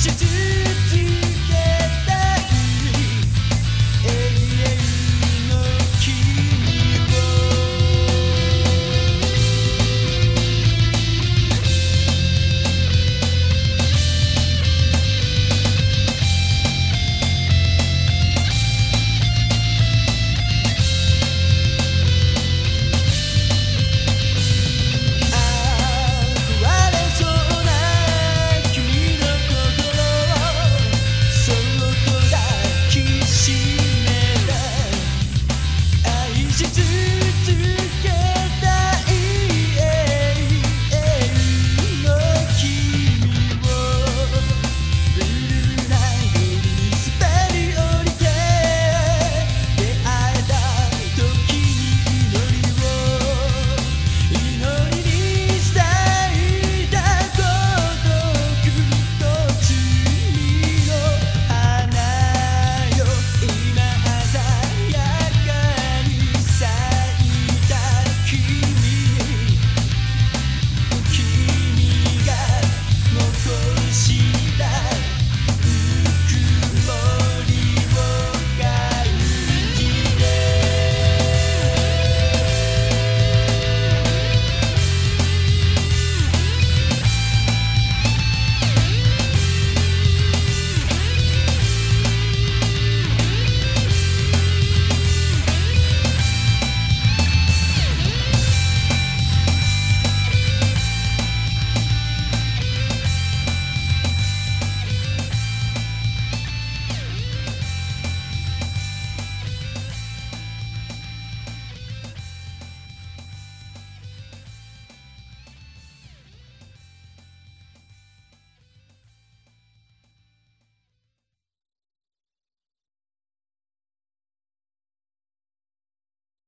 should do